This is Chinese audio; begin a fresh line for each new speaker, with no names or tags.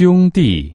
兄弟。